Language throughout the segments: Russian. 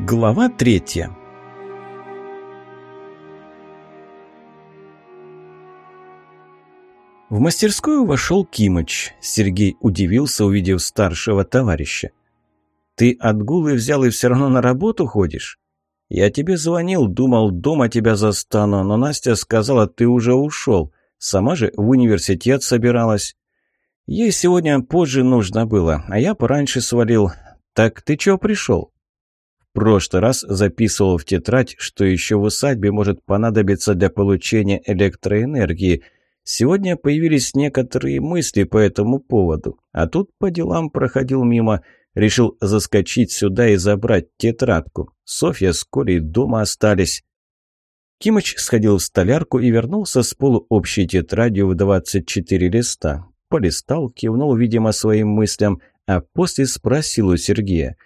Глава третья В мастерскую вошел Кимыч. Сергей удивился, увидев старшего товарища. «Ты отгулы взял и все равно на работу ходишь?» «Я тебе звонил, думал, дома тебя застану, но Настя сказала, ты уже ушел. Сама же в университет собиралась». «Ей сегодня позже нужно было, а я пораньше свалил. Так ты чего пришел?» Прошлый раз записывал в тетрадь, что еще в усадьбе может понадобиться для получения электроэнергии. Сегодня появились некоторые мысли по этому поводу, а тут по делам проходил мимо – Решил заскочить сюда и забрать тетрадку. Софья с Колей дома остались. Кимыч сходил в столярку и вернулся с полуобщей тетрадью в 24 листа. Полистал, кивнул, видимо, своим мыслям, а после спросил у Сергея.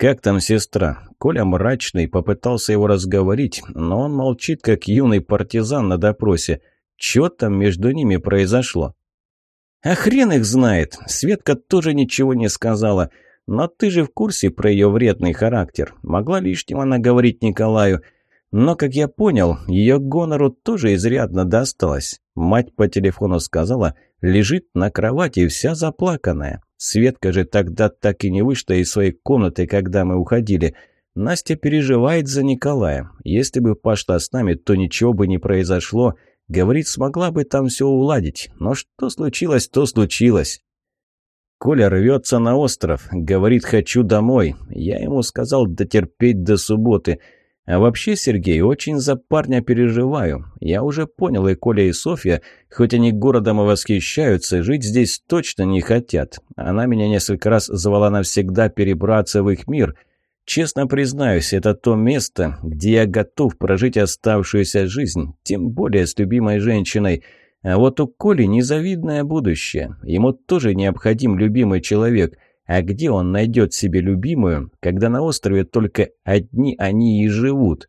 «Как там сестра?» Коля мрачный, попытался его разговорить, но он молчит, как юный партизан на допросе. Что там между ними произошло? «А хрен их знает!» Светка тоже ничего не сказала. Но ты же в курсе про ее вредный характер. Могла лишнего наговорить Николаю. Но, как я понял, ее гонору тоже изрядно досталось. Мать по телефону сказала, лежит на кровати вся заплаканная. Светка же тогда так и не вышла из своей комнаты, когда мы уходили. Настя переживает за Николая. Если бы пошла с нами, то ничего бы не произошло. Говорит, смогла бы там все уладить. Но что случилось, то случилось. Коля рвется на остров, говорит «хочу домой». Я ему сказал дотерпеть до субботы. А вообще, Сергей, очень за парня переживаю. Я уже понял, и Коля, и Софья, хоть они городом и восхищаются, жить здесь точно не хотят. Она меня несколько раз звала навсегда перебраться в их мир. Честно признаюсь, это то место, где я готов прожить оставшуюся жизнь, тем более с любимой женщиной – а вот у Коли незавидное будущее. Ему тоже необходим любимый человек. А где он найдет себе любимую, когда на острове только одни они и живут?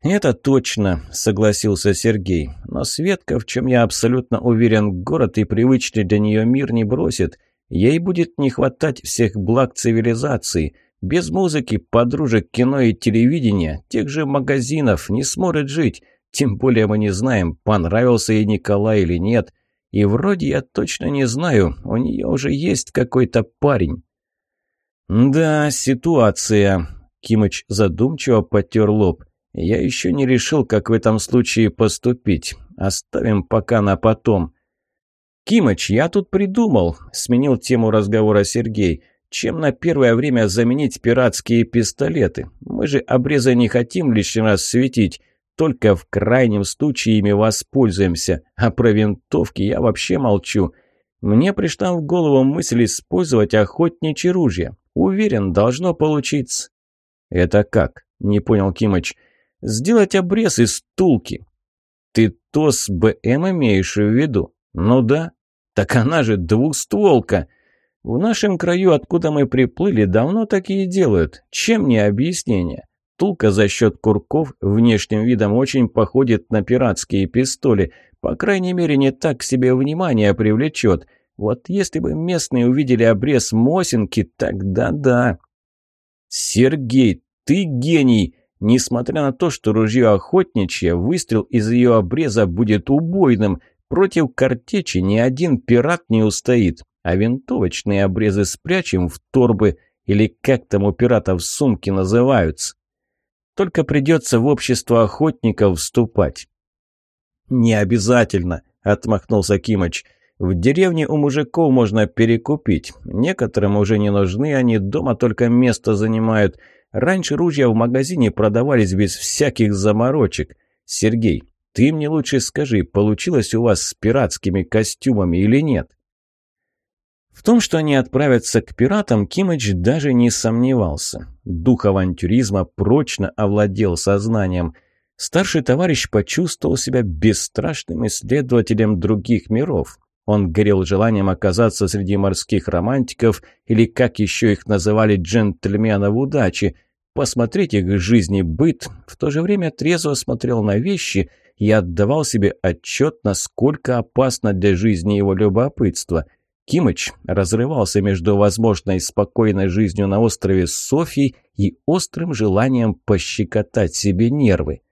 «Это точно», — согласился Сергей. «Но Светка, в чем я абсолютно уверен, город и привычный для нее мир не бросит. Ей будет не хватать всех благ цивилизации. Без музыки, подружек, кино и телевидения, тех же магазинов не сможет жить. Тем более мы не знаем, понравился ей Николай или нет. И вроде я точно не знаю, у нее уже есть какой-то парень. «Да, ситуация», — Кимыч задумчиво потер лоб. «Я еще не решил, как в этом случае поступить. Оставим пока на потом». «Кимыч, я тут придумал», — сменил тему разговора Сергей. «Чем на первое время заменить пиратские пистолеты? Мы же обреза не хотим лишний раз светить. Только в крайнем случае ими воспользуемся, а про винтовки я вообще молчу. Мне пришла в голову мысль использовать охотничье ружье. Уверен, должно получиться». «Это как?» – не понял Кимыч. «Сделать обрез из тулки». «Ты ТОС БМ имеешь в виду?» «Ну да». «Так она же двухстволка». «В нашем краю, откуда мы приплыли, давно такие делают. Чем не объяснение?» Втулка за счет курков внешним видом очень походит на пиратские пистоли. По крайней мере, не так себе внимание привлечет. Вот если бы местные увидели обрез Мосинки, тогда да. Сергей, ты гений! Несмотря на то, что ружье охотничье, выстрел из ее обреза будет убойным. Против картечи ни один пират не устоит. А винтовочные обрезы спрячем в торбы, или как там у пиратов сумки называются. Только придется в общество охотников вступать». «Не обязательно», — отмахнулся Кимыч. «В деревне у мужиков можно перекупить. Некоторым уже не нужны, они дома только место занимают. Раньше ружья в магазине продавались без всяких заморочек. Сергей, ты мне лучше скажи, получилось у вас с пиратскими костюмами или нет?» В том, что они отправятся к пиратам, Кимыч даже не сомневался. Дух авантюризма прочно овладел сознанием. Старший товарищ почувствовал себя бесстрашным исследователем других миров. Он горел желанием оказаться среди морских романтиков, или, как еще их называли, джентльменов удачи, посмотреть их жизни быт, в то же время трезво смотрел на вещи и отдавал себе отчет, насколько опасно для жизни его любопытство – Кимыч разрывался между возможной спокойной жизнью на острове с Софьей и острым желанием пощекотать себе нервы.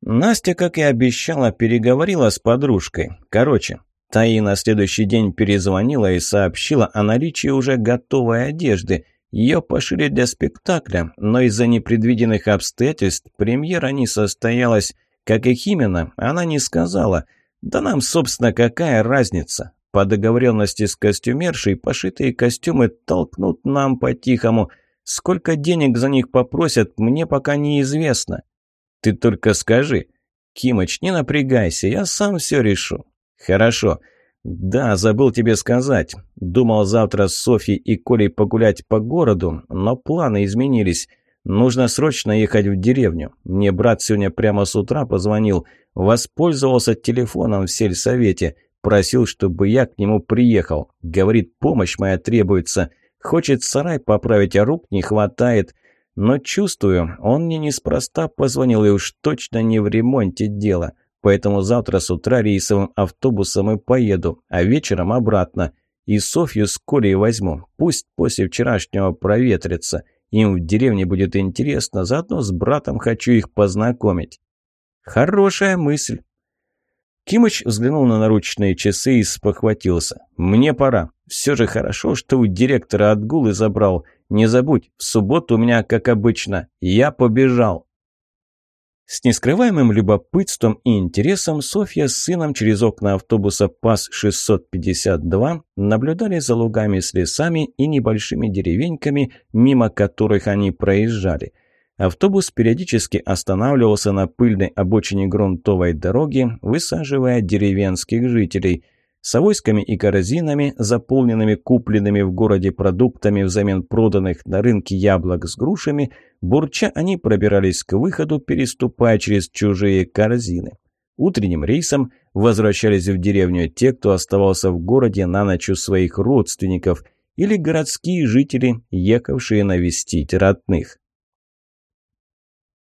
Настя, как и обещала, переговорила с подружкой. Короче, та ей на следующий день перезвонила и сообщила о наличии уже готовой одежды. Ее пошили для спектакля, но из-за непредвиденных обстоятельств премьера не состоялась. Как и именно, она не сказала. Да нам, собственно, какая разница? По договоренности с костюмершей пошитые костюмы толкнут нам по-тихому. Сколько денег за них попросят, мне пока неизвестно. Ты только скажи. Кимыч, не напрягайся, я сам все решу. Хорошо. Да, забыл тебе сказать. Думал завтра с Софьей и Колей погулять по городу, но планы изменились. Нужно срочно ехать в деревню. Мне брат сегодня прямо с утра позвонил. Воспользовался телефоном в сельсовете. Просил, чтобы я к нему приехал. Говорит, помощь моя требуется. Хочет сарай поправить, а рук не хватает. Но чувствую, он мне неспроста позвонил и уж точно не в ремонте дело. Поэтому завтра с утра рейсовым автобусом и поеду, а вечером обратно. И Софью с Колей возьму. Пусть после вчерашнего проветрится. Им в деревне будет интересно, заодно с братом хочу их познакомить. Хорошая мысль. Кимыч взглянул на наручные часы и спохватился. «Мне пора. Все же хорошо, что у директора отгулы забрал. Не забудь, в субботу у меня, как обычно, я побежал». С нескрываемым любопытством и интересом Софья с сыном через окна автобуса ПАС-652 наблюдали за лугами с лесами и небольшими деревеньками, мимо которых они проезжали – Автобус периодически останавливался на пыльной обочине грунтовой дороги, высаживая деревенских жителей. С авоськами и корзинами, заполненными купленными в городе продуктами взамен проданных на рынке яблок с грушами, бурча они пробирались к выходу, переступая через чужие корзины. Утренним рейсом возвращались в деревню те, кто оставался в городе на ночь у своих родственников, или городские жители, ехавшие навестить родных.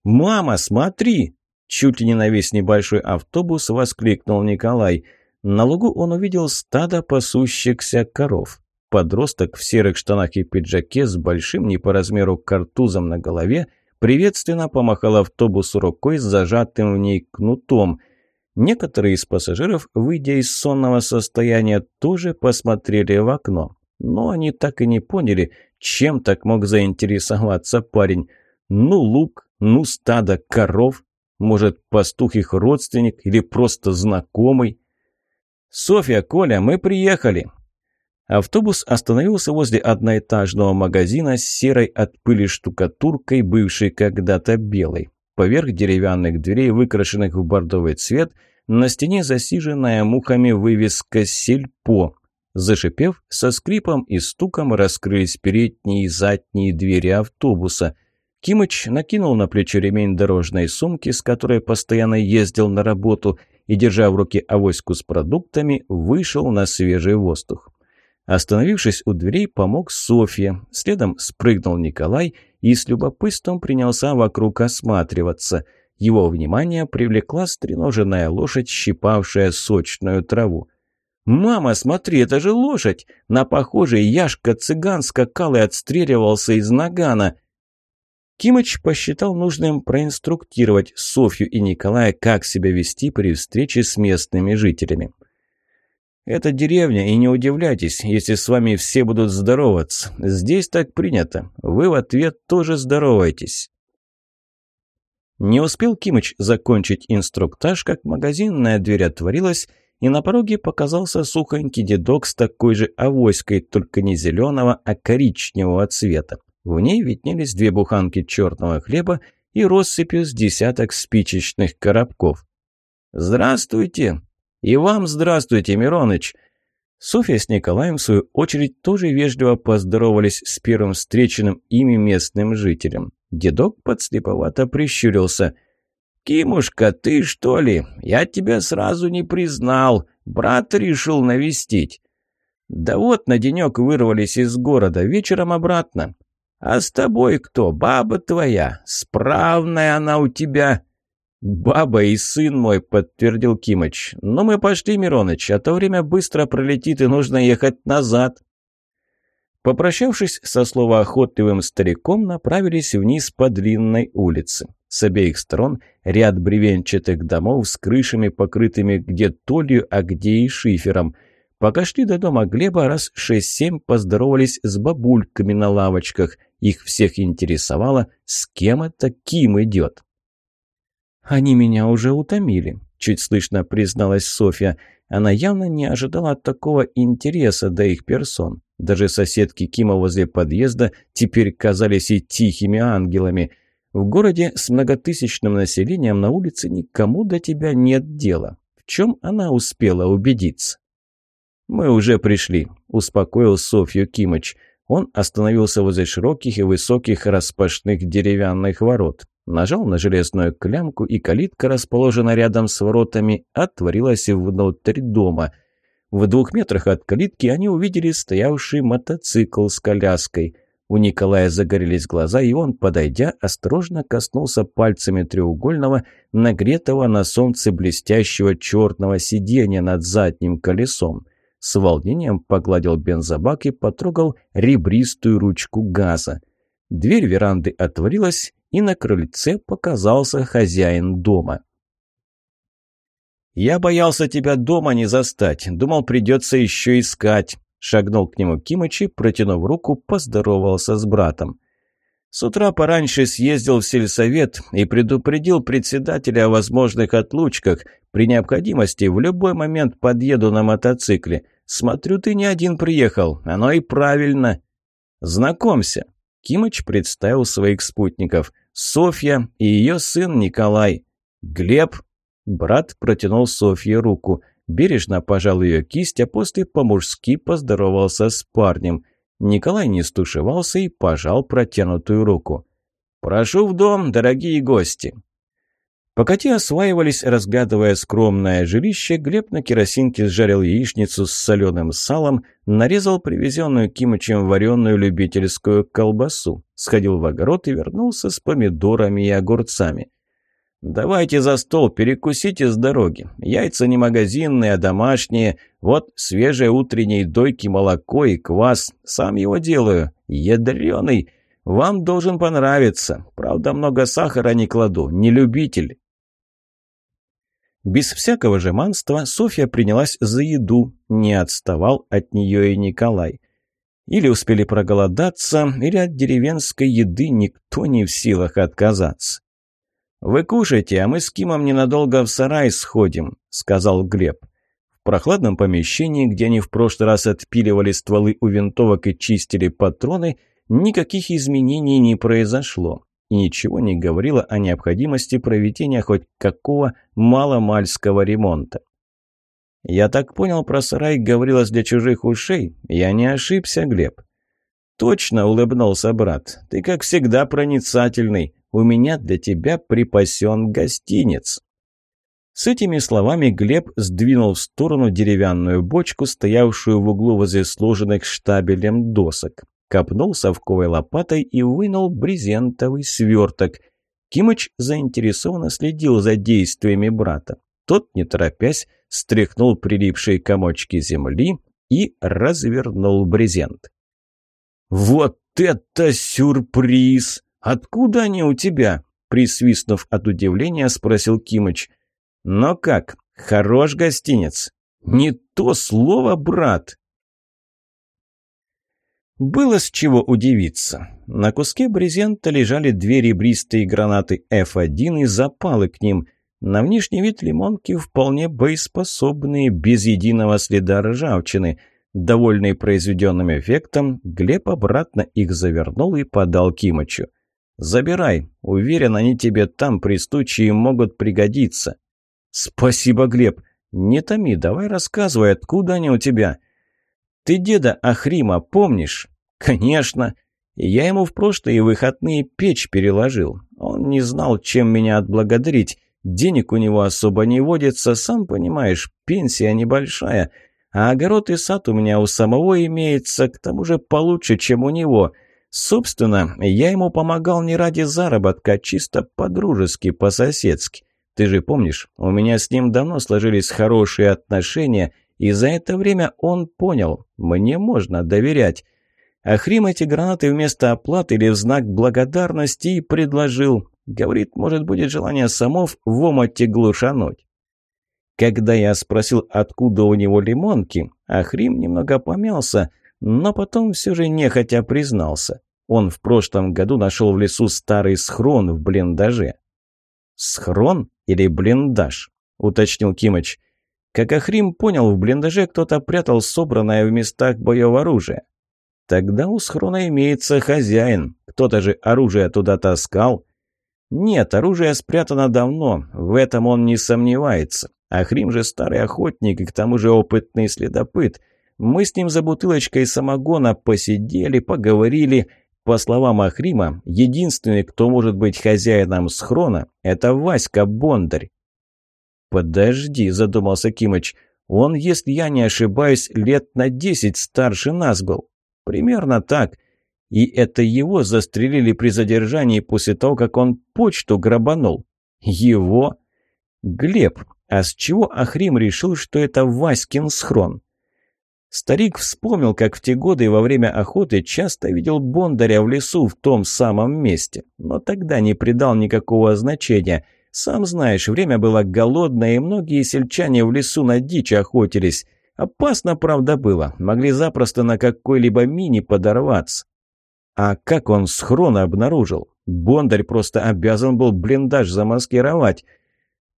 «Мама, смотри!» Чуть ли не на весь небольшой автобус воскликнул Николай. На лугу он увидел стадо пасущихся коров. Подросток в серых штанах и пиджаке с большим не по размеру картузом на голове приветственно помахал автобусу рукой с зажатым в ней кнутом. Некоторые из пассажиров, выйдя из сонного состояния, тоже посмотрели в окно. Но они так и не поняли, чем так мог заинтересоваться парень. Ну, лук, ну, стадо коров. Может, пастух их родственник или просто знакомый? «Софья, Коля, мы приехали!» Автобус остановился возле одноэтажного магазина с серой от пыли штукатуркой, бывшей когда-то белой. Поверх деревянных дверей, выкрашенных в бордовый цвет, на стене засиженная мухами вывеска «Сельпо». Зашипев, со скрипом и стуком раскрылись передние и задние двери автобуса – Кимыч накинул на плечо ремень дорожной сумки, с которой постоянно ездил на работу, и, держа в руке авоську с продуктами, вышел на свежий воздух. Остановившись у дверей, помог Софья. Следом спрыгнул Николай и с любопытством принялся вокруг осматриваться. Его внимание привлекла стреноженная лошадь, щипавшая сочную траву. «Мама, смотри, это же лошадь! На похожей Яшка-цыган скакал и отстреливался из нагана!» Кимыч посчитал нужным проинструктировать Софью и Николая, как себя вести при встрече с местными жителями. «Это деревня, и не удивляйтесь, если с вами все будут здороваться. Здесь так принято. Вы в ответ тоже здороваетесь». Не успел Кимыч закончить инструктаж, как магазинная дверь отворилась, и на пороге показался сухонький дедок с такой же авоськой, только не зеленого, а коричневого цвета. В ней виднелись две буханки черного хлеба и россыпью с десяток спичечных коробков. «Здравствуйте!» «И вам здравствуйте, Мироныч!» Софья с Николаем, в свою очередь, тоже вежливо поздоровались с первым встреченным ими местным жителем. Дедок подслеповато прищурился. «Кимушка, ты что ли? Я тебя сразу не признал. Брат решил навестить». «Да вот на денек вырвались из города, вечером обратно. «А с тобой кто? Баба твоя? Справная она у тебя?» «Баба и сын мой», — подтвердил Кимыч. «Но мы пошли, Мироныч, а то время быстро пролетит и нужно ехать назад». Попрощавшись со словоохотливым стариком, направились вниз по длинной улице. С обеих сторон ряд бревенчатых домов с крышами, покрытыми где толью, а где и шифером. Пока шли до дома Глеба, раз шесть-семь поздоровались с бабульками на лавочках. Их всех интересовало, с кем это Ким идет. «Они меня уже утомили», — чуть слышно призналась Софья. Она явно не ожидала такого интереса до их персон. Даже соседки Кима возле подъезда теперь казались и тихими ангелами. В городе с многотысячным населением на улице никому до тебя нет дела. В чем она успела убедиться? «Мы уже пришли», – успокоил Софью Кимыч. Он остановился возле широких и высоких распашных деревянных ворот. Нажал на железную клямку, и калитка, расположенная рядом с воротами, отворилась внутрь дома – в двух метрах от калитки они увидели стоявший мотоцикл с коляской. У Николая загорелись глаза, и он, подойдя, осторожно коснулся пальцами треугольного, нагретого на солнце блестящего черного сиденья над задним колесом. С волнением погладил бензобак и потрогал ребристую ручку газа. Дверь веранды отворилась, и на крыльце показался хозяин дома. «Я боялся тебя дома не застать. Думал, придется еще искать». Шагнул к нему Кимычи, протянув руку, поздоровался с братом. С утра пораньше съездил в сельсовет и предупредил председателя о возможных отлучках. При необходимости в любой момент подъеду на мотоцикле. Смотрю, ты не один приехал. Оно и правильно. Знакомься. Кимыч представил своих спутников. Софья и ее сын Николай. Глеб Брат протянул Софье руку. Бережно пожал ее кисть, а после по-мужски поздоровался с парнем. Николай не стушевался и пожал протянутую руку. «Прошу в дом, дорогие гости!» Пока те осваивались, разглядывая скромное жилище, Глеб на керосинке сжарил яичницу с соленым салом, нарезал привезенную Кимычем вареную любительскую колбасу, сходил в огород и вернулся с помидорами и огурцами. «Давайте за стол, перекусите с дороги. Яйца не магазинные, а домашние. Вот свежее утренней дойки молоко и квас. Сам его делаю. Ядреный. Вам должен понравиться. Правда, много сахара не кладу. Не любитель». Без всякого жеманства Софья принялась за еду. Не отставал от нее и Николай. Или успели проголодаться, или от деревенской еды никто не в силах отказаться. «Вы кушайте, а мы с Кимом ненадолго в сарай сходим», — сказал Глеб. В прохладном помещении, где они в прошлый раз отпиливали стволы у винтовок и чистили патроны, никаких изменений не произошло и ничего не говорило о необходимости проведения хоть какого маломальского ремонта. «Я так понял, про сарай говорилось для чужих ушей. Я не ошибся, Глеб». «Точно», — улыбнулся брат. «Ты, как всегда, проницательный у меня для тебя припасен гостиниц». С этими словами Глеб сдвинул в сторону деревянную бочку, стоявшую в углу возле сложенных штабелем досок. Копнул совковой лопатой и вынул брезентовый сверток. Кимыч заинтересованно следил за действиями брата. Тот, не торопясь, стряхнул прилипшие комочки земли и развернул брезент. «Вот это сюрприз!» «Откуда они у тебя?» Присвистнув от удивления, спросил Кимыч. «Но как? Хорош гостинец?» «Не то слово, брат!» Было с чего удивиться. На куске брезента лежали две ребристые гранаты F1 и запалы к ним. На внешний вид лимонки вполне боеспособные, без единого следа ржавчины. Довольный произведенным эффектом, Глеб обратно их завернул и подал Кимычу. «Забирай. Уверен, они тебе там при случае могут пригодиться». «Спасибо, Глеб. Не томи, давай рассказывай, откуда они у тебя». «Ты деда Ахрима помнишь?» «Конечно. Я ему в прошлые выходные печь переложил. Он не знал, чем меня отблагодарить. Денег у него особо не водится, сам понимаешь, пенсия небольшая. А огород и сад у меня у самого имеется, к тому же получше, чем у него». Собственно, я ему помогал не ради заработка, а чисто по-дружески, по-соседски. Ты же помнишь, у меня с ним давно сложились хорошие отношения, и за это время он понял, мне можно доверять. Ахрим эти гранаты вместо оплаты или в знак благодарности и предложил. Говорит, может, будет желание самов в омуте глушануть. Когда я спросил, откуда у него лимонки, Ахрим немного помялся, но потом все же нехотя признался. Он в прошлом году нашел в лесу старый схрон в блиндаже. «Схрон или блиндаж?» – уточнил Кимыч. Как Ахрим понял, в блиндаже кто-то прятал собранное в местах боев оружие. Тогда у схрона имеется хозяин. Кто-то же оружие туда таскал. Нет, оружие спрятано давно, в этом он не сомневается. Ахрим же старый охотник и к тому же опытный следопыт. Мы с ним за бутылочкой самогона посидели, поговорили. По словам Ахрима, единственный, кто может быть хозяином схрона, это Васька Бондарь. «Подожди», – задумался Кимыч, – «он, если я не ошибаюсь, лет на десять старше нас был». «Примерно так. И это его застрелили при задержании после того, как он почту грабанул». «Его?» «Глеб, а с чего Ахрим решил, что это Васькин схрон?» Старик вспомнил, как в те годы во время охоты часто видел Бондаря в лесу в том самом месте, но тогда не придал никакого значения. Сам знаешь, время было голодное, и многие сельчане в лесу на дичь охотились. Опасно, правда, было, могли запросто на какой-либо мини подорваться. А как он схрона обнаружил? Бондарь просто обязан был блиндаж замаскировать –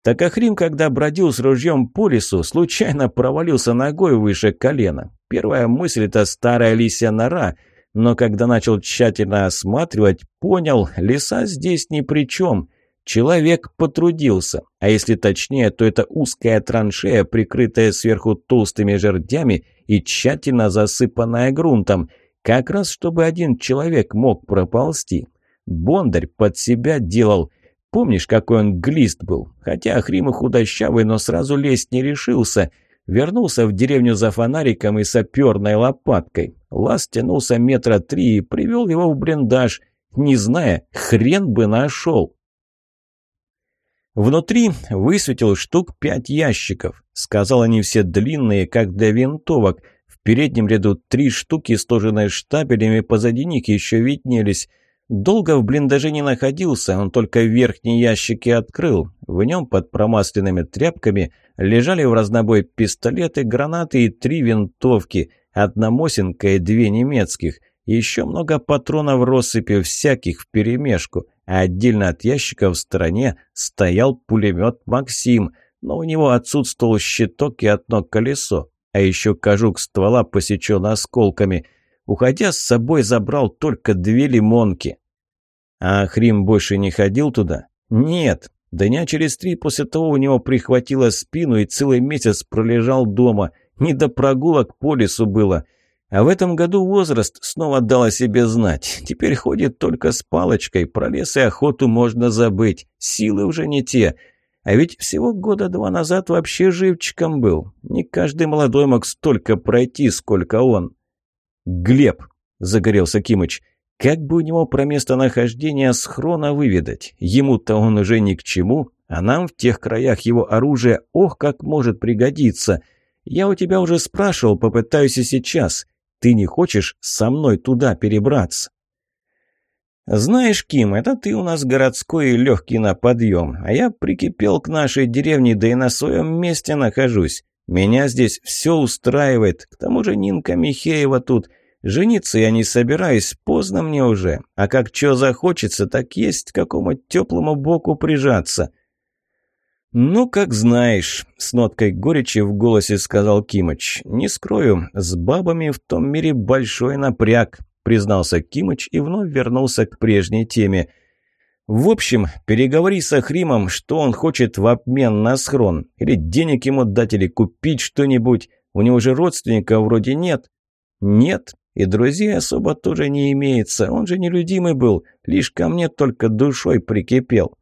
так Ахрим, когда бродил с ружьем по лесу, случайно провалился ногой выше колена. Первая мысль – это старая лисья нора, но когда начал тщательно осматривать, понял, леса здесь ни при чем. Человек потрудился, а если точнее, то это узкая траншея, прикрытая сверху толстыми жердями и тщательно засыпанная грунтом, как раз чтобы один человек мог проползти. Бондарь под себя делал – Помнишь, какой он глист был? Хотя Ахрим и худощавый, но сразу лезть не решился. Вернулся в деревню за фонариком и саперной лопаткой. Лаз тянулся метра три и привел его в блиндаж. Не зная, хрен бы нашел. Внутри высветил штук пять ящиков. Сказал, они все длинные, как для винтовок. В переднем ряду три штуки, сложенные штабелями, позади них еще виднелись. Долго в блиндаже не находился, он только верхние ящики открыл. В нем под промасленными тряпками лежали в разнобой пистолеты, гранаты и три винтовки, одна Мосинка и две немецких. Еще много патронов россыпи всяких вперемешку, а отдельно от ящика в стороне стоял пулемет «Максим», но у него отсутствовал щиток и одно колесо, а еще кожух ствола посечен осколками. Уходя с собой забрал только две лимонки. А Хрим больше не ходил туда? Нет. Дня через три после того у него прихватило спину и целый месяц пролежал дома. Не до прогулок по лесу было. А в этом году возраст снова дал о себе знать. Теперь ходит только с палочкой. Про лес и охоту можно забыть. Силы уже не те. А ведь всего года два назад вообще живчиком был. Не каждый молодой мог столько пройти, сколько он. «Глеб!» – загорелся Кимыч. Как бы у него про местонахождение схрона выведать? Ему-то он уже ни к чему, а нам в тех краях его оружие ох как может пригодиться. Я у тебя уже спрашивал, попытаюсь и сейчас. Ты не хочешь со мной туда перебраться? «Знаешь, Ким, это ты у нас городской и легкий на подъем, а я прикипел к нашей деревне, да и на своем месте нахожусь. Меня здесь все устраивает, к тому же Нинка Михеева тут. Жениться я не собираюсь, поздно мне уже. А как чё захочется, так есть к какому теплому боку прижаться. «Ну, как знаешь», — с ноткой горечи в голосе сказал Кимыч. «Не скрою, с бабами в том мире большой напряг», — признался Кимыч и вновь вернулся к прежней теме. «В общем, переговори с Ахримом, что он хочет в обмен на схрон. Или денег ему дать, или купить что-нибудь. У него же родственников вроде нет». «Нет», и друзей особо тоже не имеется, он же нелюдимый был, лишь ко мне только душой прикипел.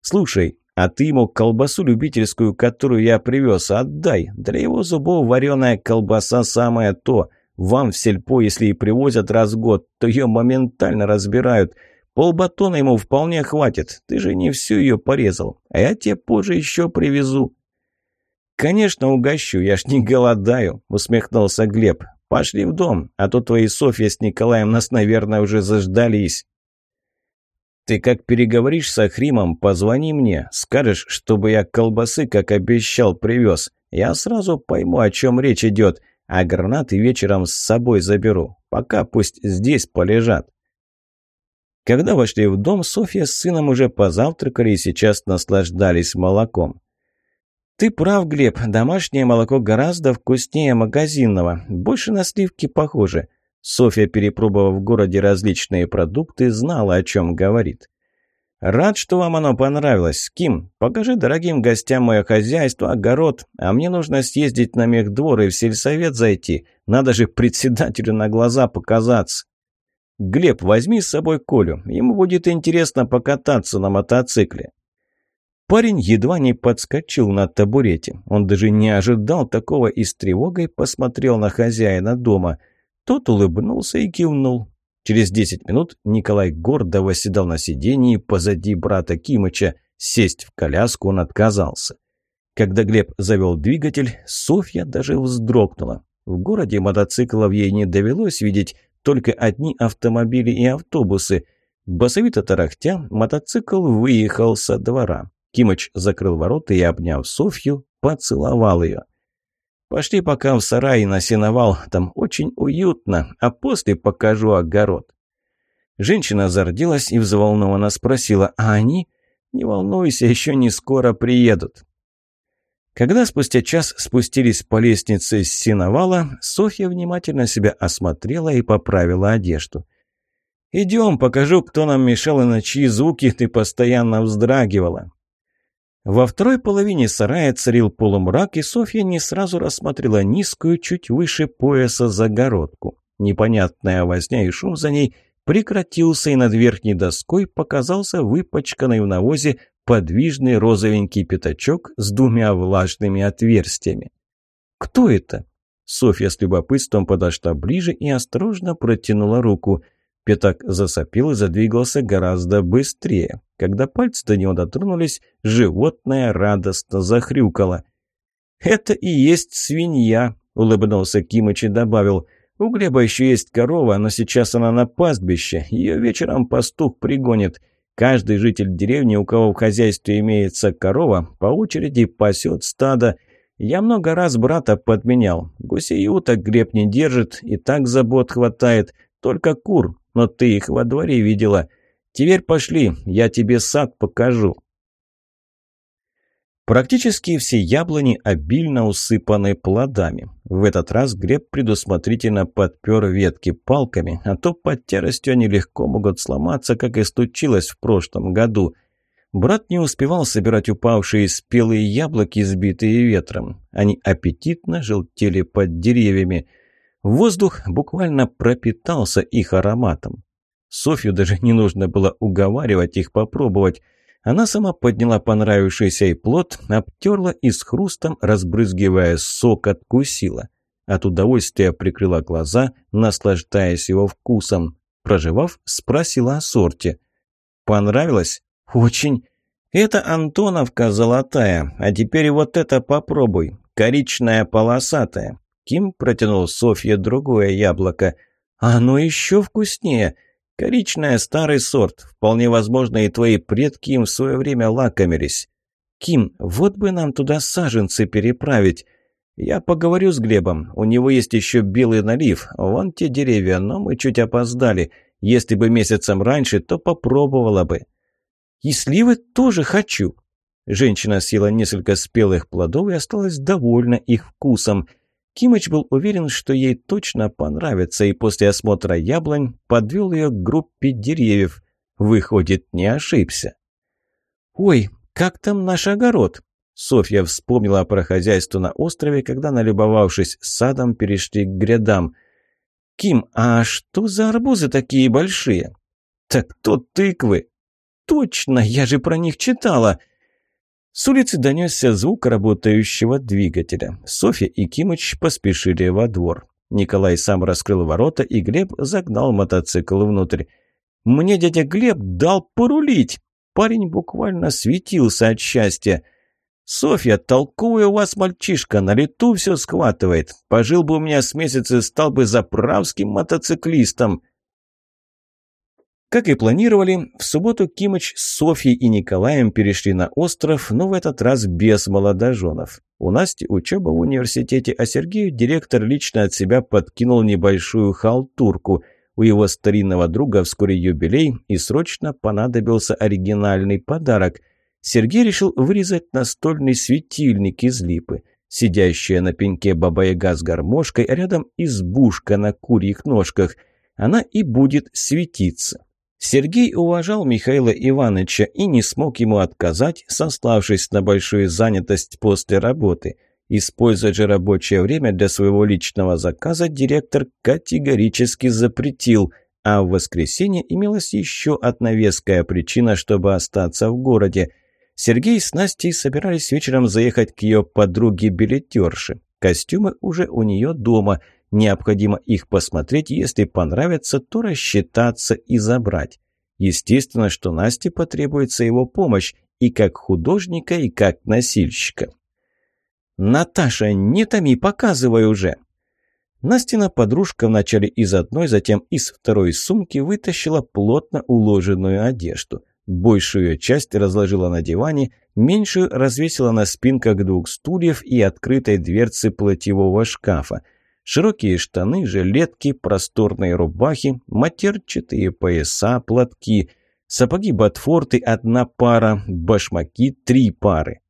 Слушай, а ты ему колбасу любительскую, которую я привез, отдай. Для его зубов вареная колбаса самое то. Вам в сельпо, если и привозят раз в год, то ее моментально разбирают. Полбатона ему вполне хватит. Ты же не всю ее порезал. А я тебе позже еще привезу». «Конечно, угощу, я ж не голодаю», — усмехнулся Глеб. «Пошли в дом, а то твои Софья с Николаем нас, наверное, уже заждались». «Ты как переговоришь с Ахримом, позвони мне. Скажешь, чтобы я колбасы, как обещал, привез. Я сразу пойму, о чем речь идет, а гранаты вечером с собой заберу. Пока пусть здесь полежат». Когда вошли в дом, Софья с сыном уже позавтракали и сейчас наслаждались молоком. «Ты прав, Глеб, домашнее молоко гораздо вкуснее магазинного, больше на сливки похоже». Софья, перепробовав в городе различные продукты, знала, о чем говорит. «Рад, что вам оно понравилось. Ким, покажи дорогим гостям мое хозяйство, огород, а мне нужно съездить на мехдвор и в сельсовет зайти. Надо же председателю на глаза показаться». «Глеб, возьми с собой Колю, ему будет интересно покататься на мотоцикле». Парень едва не подскочил на табурете. Он даже не ожидал такого и с тревогой посмотрел на хозяина дома. Тот улыбнулся и кивнул. Через десять минут Николай гордо восседал на сидении позади брата Кимыча. Сесть в коляску он отказался. Когда Глеб завел двигатель, Софья даже вздрогнула. В городе мотоциклов ей не довелось видеть только одни автомобили и автобусы. Басовито тарахтя, мотоцикл выехал со двора. Кимыч закрыл ворота и, обняв Софью, поцеловал ее. «Пошли пока в сарай на сеновал, там очень уютно, а после покажу огород». Женщина зарделась и взволнованно спросила, «А они?» «Не волнуйся, еще не скоро приедут». Когда спустя час спустились по лестнице с сеновала, Софья внимательно себя осмотрела и поправила одежду. «Идем, покажу, кто нам мешал и на чьи звуки ты постоянно вздрагивала». Во второй половине сарая царил полумрак, и Софья не сразу рассмотрела низкую, чуть выше пояса загородку. Непонятная возня и шум за ней прекратился, и над верхней доской показался выпачканный в навозе подвижный розовенький пятачок с двумя влажными отверстиями. «Кто это?» Софья с любопытством подошла ближе и осторожно протянула руку. Пятак засопил и задвигался гораздо быстрее. Когда пальцы до него дотронулись, животное радостно захрюкало. «Это и есть свинья», — улыбнулся Кимыч и добавил. «У Глеба еще есть корова, но сейчас она на пастбище. Ее вечером пастух пригонит. Каждый житель деревни, у кого в хозяйстве имеется корова, по очереди пасет стадо. Я много раз брата подменял. Гусей уток Глеб не держит, и так забот хватает. Только кур, но ты их во дворе видела. Теперь пошли, я тебе сад покажу». Практически все яблони обильно усыпаны плодами. В этот раз Греб предусмотрительно подпер ветки палками, а то под тяростью они легко могут сломаться, как и случилось в прошлом году. Брат не успевал собирать упавшие спелые яблоки, сбитые ветром. Они аппетитно желтели под деревьями. Воздух буквально пропитался их ароматом. Софью даже не нужно было уговаривать их попробовать. Она сама подняла понравившийся ей плод, обтерла и с хрустом, разбрызгивая сок, откусила. От удовольствия прикрыла глаза, наслаждаясь его вкусом. Проживав, спросила о сорте. «Понравилось?» «Очень. Это Антоновка золотая, а теперь вот это попробуй. Коричная полосатая. Ким протянул Софье другое яблоко. «Оно еще вкуснее. Коричная старый сорт. Вполне возможно, и твои предки им в свое время лакомились. Ким, вот бы нам туда саженцы переправить. Я поговорю с Глебом. У него есть еще белый налив. Вон те деревья, но мы чуть опоздали. Если бы месяцем раньше, то попробовала бы». «И сливы тоже хочу». Женщина съела несколько спелых плодов и осталась довольна их вкусом – Кимыч был уверен, что ей точно понравится, и после осмотра яблонь подвел ее к группе деревьев. Выходит, не ошибся. «Ой, как там наш огород?» Софья вспомнила про хозяйство на острове, когда, налюбовавшись садом, перешли к грядам. «Ким, а что за арбузы такие большие?» «Так то тыквы!» «Точно, я же про них читала!» С улицы донесся звук работающего двигателя. Софья и Кимыч поспешили во двор. Николай сам раскрыл ворота, и Глеб загнал мотоцикл внутрь. Мне дядя Глеб дал порулить. Парень буквально светился от счастья. «Софья, толковый у вас мальчишка, на лету все схватывает. Пожил бы у меня с месяца стал бы заправским мотоциклистом». Как и планировали, в субботу Кимыч с Софьей и Николаем перешли на остров, но в этот раз без молодоженов. У Насти учеба в университете, а Сергею директор лично от себя подкинул небольшую халтурку. У его старинного друга вскоре юбилей, и срочно понадобился оригинальный подарок. Сергей решил вырезать настольный светильник из липы. Сидящая на пеньке баба-яга с гармошкой, а рядом избушка на курьих ножках. Она и будет светиться. Сергей уважал Михаила Ивановича и не смог ему отказать, сославшись на большую занятость после работы. Использовать же рабочее время для своего личного заказа директор категорически запретил, а в воскресенье имелась еще одна веская причина, чтобы остаться в городе. Сергей с Настей собирались вечером заехать к ее подруге-билетерше. Костюмы уже у нее дома – Необходимо их посмотреть, если понравится, то рассчитаться и забрать. Естественно, что Насте потребуется его помощь и как художника, и как носильщика. «Наташа, не томи, показывай уже!» Настина подружка вначале из одной, затем из второй сумки вытащила плотно уложенную одежду. Большую часть разложила на диване, меньшую развесила на спинках двух стульев и открытой дверцы платьевого шкафа. Широкие штаны, жилетки, просторные рубахи, матерчатые пояса, платки, сапоги Ботфорты одна пара, башмаки три пары.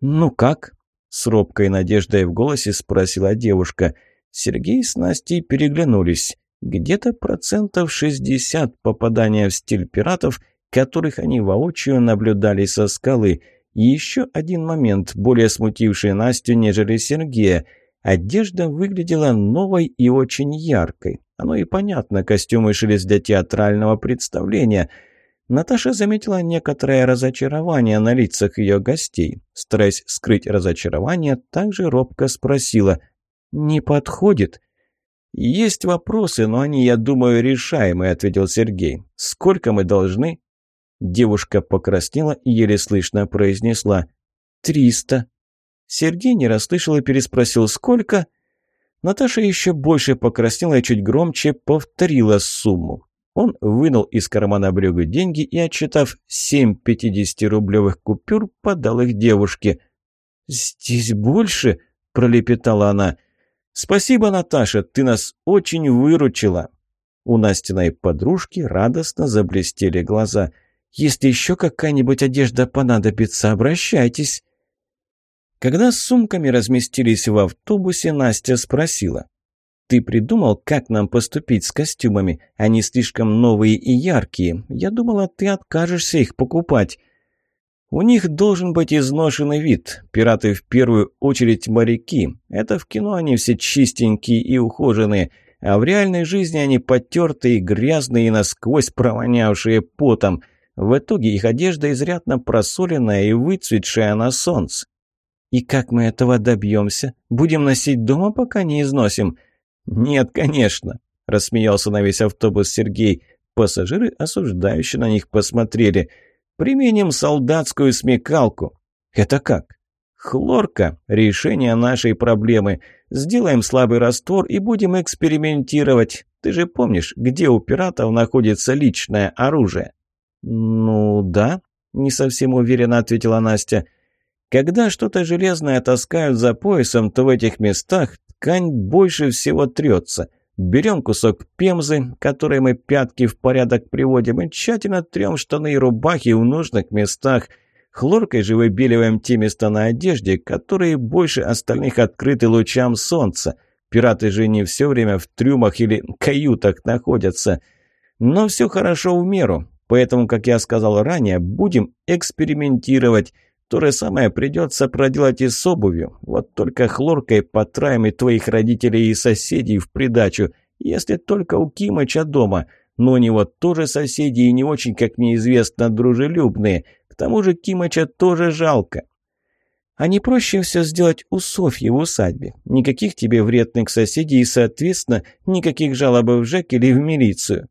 «Ну как?» – с робкой надеждой в голосе спросила девушка. Сергей с Настей переглянулись. Где-то процентов 60 попадания в стиль пиратов, которых они воочию наблюдали со скалы. И еще один момент, более смутивший Настю, нежели Сергея – Одежда выглядела новой и очень яркой. Оно и понятно, костюмы шились для театрального представления. Наташа заметила некоторое разочарование на лицах ее гостей. Стараясь скрыть разочарование, также робко спросила «Не подходит?» «Есть вопросы, но они, я думаю, решаемые», — ответил Сергей. «Сколько мы должны?» Девушка покраснела и еле слышно произнесла «Триста». Сергей не расслышал и переспросил «Сколько?». Наташа еще больше покраснела и чуть громче повторила сумму. Он вынул из кармана брюга деньги и, отчитав семь 50-рублевых купюр, подал их девушке. «Здесь больше?» – пролепетала она. «Спасибо, Наташа, ты нас очень выручила». У Настиной подружки радостно заблестели глаза. «Если еще какая-нибудь одежда понадобится, обращайтесь». Когда с сумками разместились в автобусе, Настя спросила. «Ты придумал, как нам поступить с костюмами? Они слишком новые и яркие. Я думала, ты откажешься их покупать». «У них должен быть изношенный вид. Пираты в первую очередь моряки. Это в кино они все чистенькие и ухоженные, а в реальной жизни они потертые, грязные и насквозь провонявшие потом. В итоге их одежда изрядно просоленная и выцветшая на солнце. «И как мы этого добьемся? Будем носить дома, пока не износим?» «Нет, конечно», – рассмеялся на весь автобус Сергей. Пассажиры осуждающе на них посмотрели. «Применим солдатскую смекалку». «Это как?» «Хлорка – решение нашей проблемы. Сделаем слабый раствор и будем экспериментировать. Ты же помнишь, где у пиратов находится личное оружие?» «Ну да», – не совсем уверенно ответила Настя. Когда что-то железное таскают за поясом, то в этих местах ткань больше всего трется. Берем кусок пемзы, который мы пятки в порядок приводим, и тщательно трем штаны и рубахи в нужных местах. Хлоркой же выбеливаем те места на одежде, которые больше остальных открыты лучам солнца. Пираты же не все время в трюмах или каютах находятся. Но все хорошо в меру, поэтому, как я сказал ранее, будем экспериментировать. То же самое придется проделать и с обувью. Вот только хлоркой потраем и твоих родителей и соседей в придачу, если только у Кимыча дома. Но у него тоже соседи и не очень, как мне известно, дружелюбные. К тому же Кимыча тоже жалко. А не проще все сделать у Софьи в усадьбе. Никаких тебе вредных соседей и, соответственно, никаких жалоб в ЖЭК или в милицию.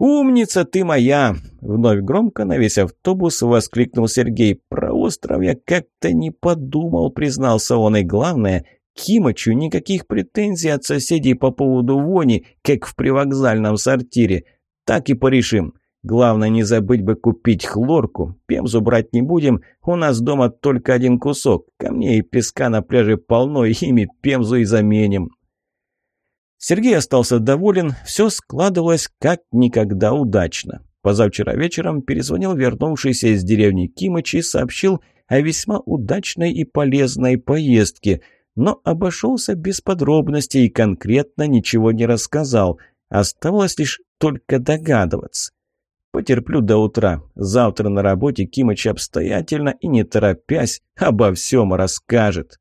«Умница ты моя!» – вновь громко на весь автобус воскликнул Сергей. «Про остров как-то не подумал», – признался он. «И главное, Кимычу никаких претензий от соседей по поводу вони, как в привокзальном сортире. Так и порешим. Главное, не забыть бы купить хлорку. Пемзу брать не будем, у нас дома только один кусок. Камней и песка на пляже полно, ими пемзу и заменим». Сергей остался доволен, все складывалось как никогда удачно. Позавчера вечером перезвонил вернувшийся из деревни Кимыч и сообщил о весьма удачной и полезной поездке, но обошелся без подробностей и конкретно ничего не рассказал. Оставалось лишь только догадываться. Потерплю до утра. Завтра на работе Кимыч обстоятельно и не торопясь обо всем расскажет.